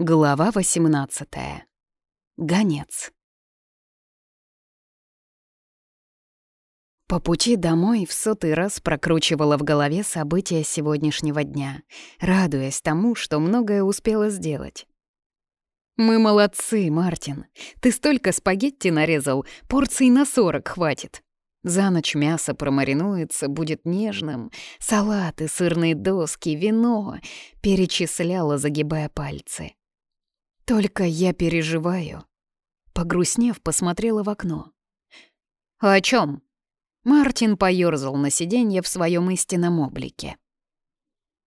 Глава 18. Гонец. По пути домой в сотый раз прокручивала в голове события сегодняшнего дня, радуясь тому, что многое успела сделать. «Мы молодцы, Мартин. Ты столько спагетти нарезал, порций на сорок хватит. За ночь мясо промаринуется, будет нежным. Салаты, сырные доски, вино», — перечисляла, загибая пальцы. Только я переживаю. Погрустнев, посмотрела в окно. «О чем? Мартин поёрзал на сиденье в своем истинном облике.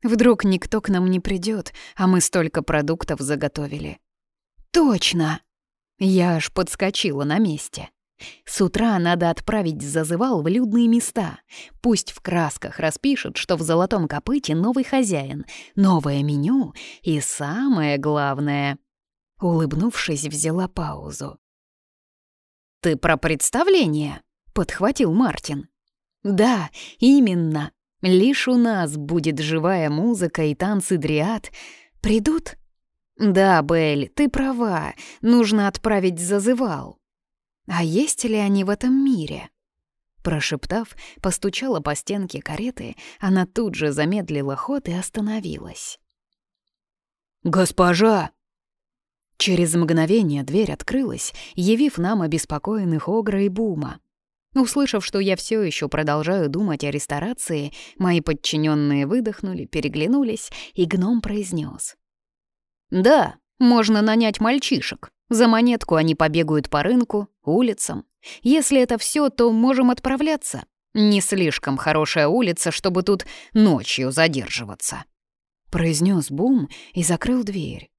«Вдруг никто к нам не придет, а мы столько продуктов заготовили». «Точно!» Я аж подскочила на месте. С утра надо отправить зазывал в людные места. Пусть в красках распишут, что в золотом копыте новый хозяин, новое меню и самое главное Улыбнувшись, взяла паузу. «Ты про представление?» — подхватил Мартин. «Да, именно. Лишь у нас будет живая музыка и танцы дриад. Придут?» «Да, Белль, ты права. Нужно отправить зазывал. А есть ли они в этом мире?» Прошептав, постучала по стенке кареты, она тут же замедлила ход и остановилась. «Госпожа!» Через мгновение дверь открылась, явив нам обеспокоенных Огра и Бума. Услышав, что я все еще продолжаю думать о ресторации, мои подчиненные выдохнули, переглянулись, и гном произнес: «Да, можно нанять мальчишек. За монетку они побегают по рынку, улицам. Если это все, то можем отправляться. Не слишком хорошая улица, чтобы тут ночью задерживаться», — произнес Бум и закрыл дверь.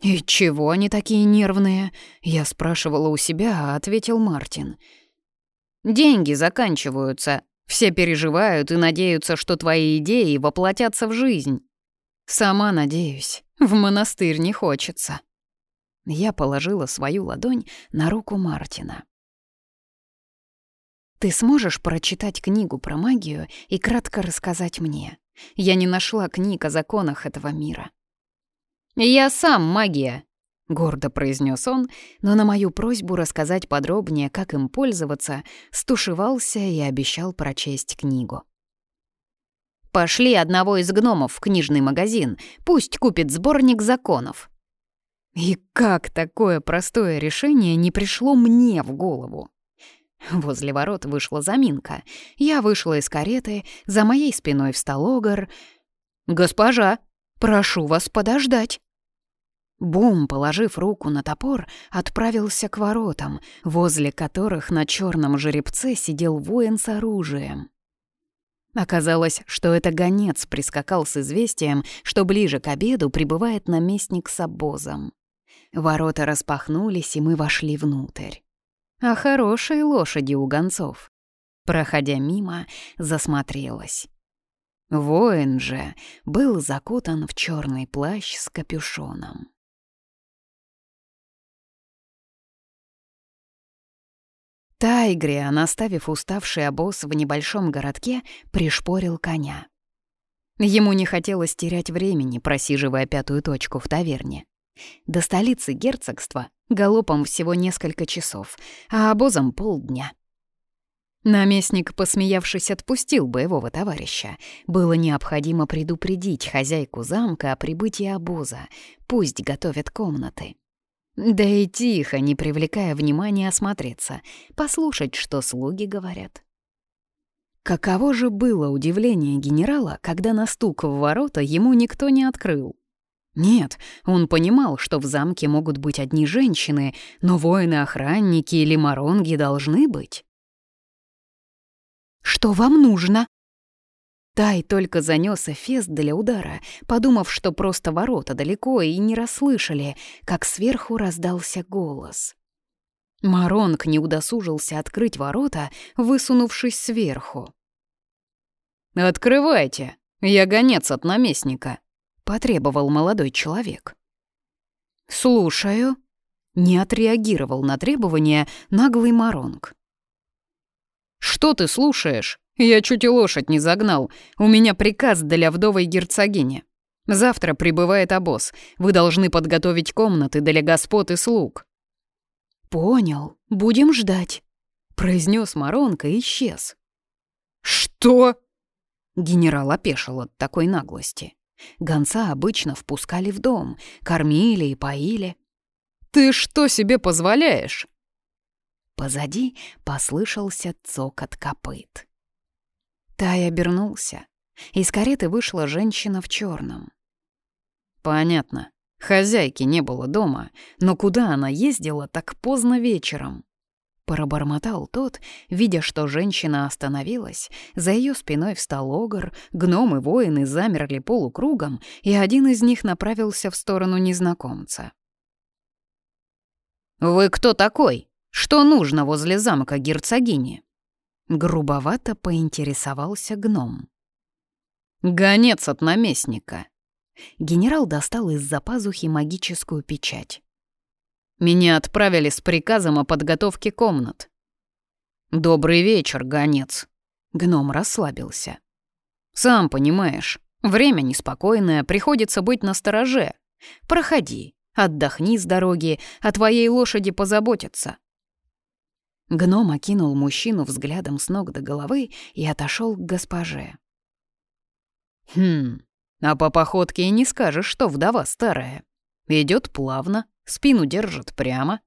«И чего они такие нервные?» Я спрашивала у себя, а ответил Мартин. «Деньги заканчиваются. Все переживают и надеются, что твои идеи воплотятся в жизнь. Сама надеюсь. В монастырь не хочется». Я положила свою ладонь на руку Мартина. «Ты сможешь прочитать книгу про магию и кратко рассказать мне? Я не нашла книг о законах этого мира. «Я сам магия», — гордо произнес он, но на мою просьбу рассказать подробнее, как им пользоваться, стушевался и обещал прочесть книгу. «Пошли одного из гномов в книжный магазин, пусть купит сборник законов». И как такое простое решение не пришло мне в голову? Возле ворот вышла заминка. Я вышла из кареты, за моей спиной встал Огар. «Госпожа!» Прошу вас подождать». Бум, положив руку на топор, отправился к воротам, возле которых на черном жеребце сидел воин с оружием. Оказалось, что это гонец прискакал с известием, что ближе к обеду прибывает наместник с обозом. Ворота распахнулись, и мы вошли внутрь. А хорошие лошади у гонцов. Проходя мимо, засмотрелась. Воин же был закутан в черный плащ с капюшоном. Тайгриан, оставив уставший обоз в небольшом городке, пришпорил коня. Ему не хотелось терять времени, просиживая пятую точку в таверне. До столицы герцогства галопом всего несколько часов, а обозом полдня. Наместник, посмеявшись, отпустил боевого товарища. Было необходимо предупредить хозяйку замка о прибытии обоза. Пусть готовят комнаты. Да и тихо, не привлекая внимания, осмотреться, послушать, что слуги говорят. Каково же было удивление генерала, когда на стук в ворота ему никто не открыл. Нет, он понимал, что в замке могут быть одни женщины, но воины-охранники или моронги должны быть. Что вам нужно?» Тай только занёс эфес для удара, подумав, что просто ворота далеко и не расслышали, как сверху раздался голос. Маронг не удосужился открыть ворота, высунувшись сверху. «Открывайте, я гонец от наместника», — потребовал молодой человек. «Слушаю», — не отреагировал на требования наглый Маронг. «Что ты слушаешь? Я чуть и лошадь не загнал. У меня приказ для вдовой герцогини. Завтра прибывает обоз. Вы должны подготовить комнаты для господ и слуг». «Понял. Будем ждать», — произнес Маронка и исчез. «Что?» Генерал опешил от такой наглости. Гонца обычно впускали в дом, кормили и поили. «Ты что себе позволяешь?» Позади послышался цокот копыт. Тай обернулся. Из кареты вышла женщина в черном. «Понятно. Хозяйки не было дома, но куда она ездила так поздно вечером?» Пробормотал тот, видя, что женщина остановилась. За ее спиной встал огр, гномы воины замерли полукругом, и один из них направился в сторону незнакомца. «Вы кто такой? Что нужно возле замка герцогини?» Грубовато поинтересовался гном. «Гонец от наместника». Генерал достал из-за пазухи магическую печать. Меня отправили с приказом о подготовке комнат. «Добрый вечер, гонец». Гном расслабился. «Сам понимаешь, время неспокойное, приходится быть настороже. Проходи, отдохни с дороги, о твоей лошади позаботятся». Гном окинул мужчину взглядом с ног до головы и отошел к госпоже. «Хм, а по походке и не скажешь, что вдова старая. Идет плавно, спину держит прямо.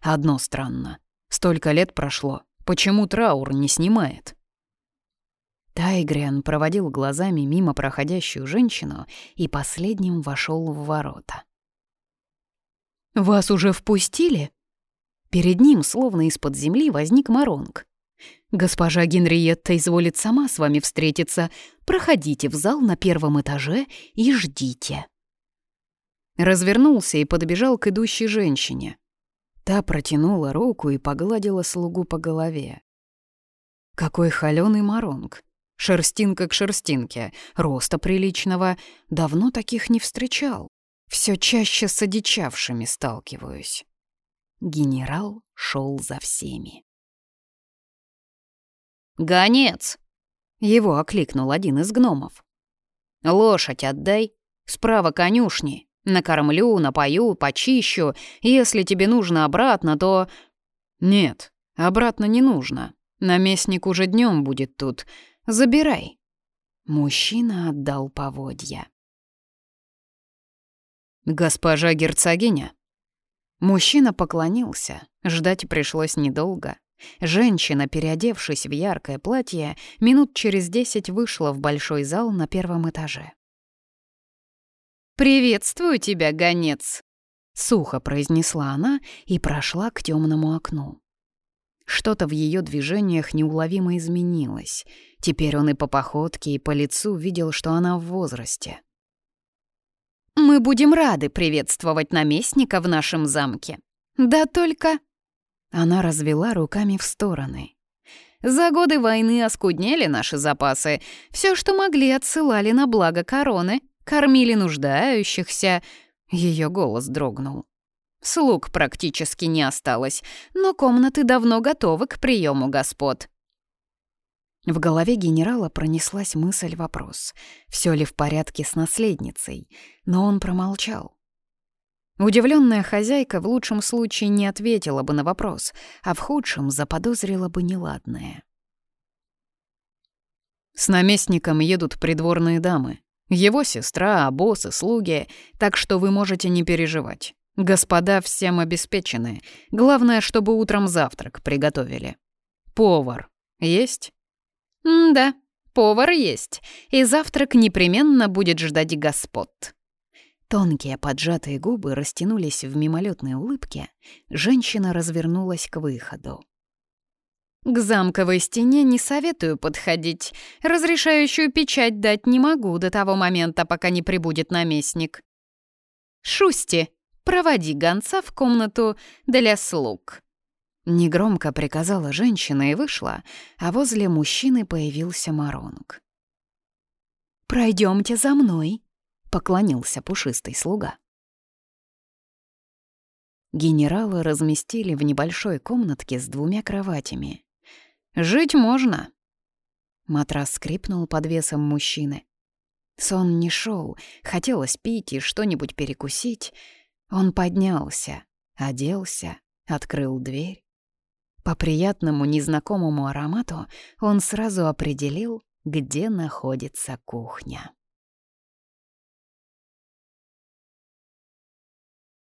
Одно странно. Столько лет прошло. Почему траур не снимает? Тайгриан проводил глазами мимо проходящую женщину и последним вошел в ворота. «Вас уже впустили?» Перед ним, словно из-под земли, возник Маронг. «Госпожа Генриетта изволит сама с вами встретиться. Проходите в зал на первом этаже и ждите». Развернулся и подбежал к идущей женщине. Та протянула руку и погладила слугу по голове. Какой холёный моронг. Шерстинка к шерстинке, роста приличного. Давно таких не встречал. Все чаще с одичавшими сталкиваюсь. Генерал шел за всеми. «Гонец!» — его окликнул один из гномов. «Лошадь отдай, справа конюшни». Накормлю, напою, почищу. Если тебе нужно обратно, то... Нет, обратно не нужно. Наместник уже днем будет тут. Забирай. Мужчина отдал поводья. Госпожа герцогиня. Мужчина поклонился. Ждать пришлось недолго. Женщина, переодевшись в яркое платье, минут через десять вышла в большой зал на первом этаже. «Приветствую тебя, гонец!» — сухо произнесла она и прошла к темному окну. Что-то в ее движениях неуловимо изменилось. Теперь он и по походке, и по лицу видел, что она в возрасте. «Мы будем рады приветствовать наместника в нашем замке. Да только...» Она развела руками в стороны. «За годы войны оскуднели наши запасы. Все, что могли, отсылали на благо короны кормили нуждающихся. Ее голос дрогнул. Слуг практически не осталось, но комнаты давно готовы к приему господ. В голове генерала пронеслась мысль-вопрос, все ли в порядке с наследницей, но он промолчал. Удивленная хозяйка в лучшем случае не ответила бы на вопрос, а в худшем заподозрила бы неладное. «С наместником едут придворные дамы», его сестра, боссы, слуги, так что вы можете не переживать. Господа всем обеспечены. Главное, чтобы утром завтрак приготовили. Повар есть? М да, повар есть. И завтрак непременно будет ждать господ. Тонкие поджатые губы растянулись в мимолетной улыбке. Женщина развернулась к выходу. К замковой стене не советую подходить. Разрешающую печать дать не могу до того момента, пока не прибудет наместник. Шусти, проводи гонца в комнату для слуг. Негромко приказала женщина и вышла, а возле мужчины появился Маронг. «Пройдемте за мной», — поклонился пушистый слуга. Генерала разместили в небольшой комнатке с двумя кроватями. Жить можно. Матрас скрипнул под весом мужчины. Сон не шел, хотелось пить и что-нибудь перекусить. Он поднялся, оделся, открыл дверь. По приятному незнакомому аромату он сразу определил, где находится кухня.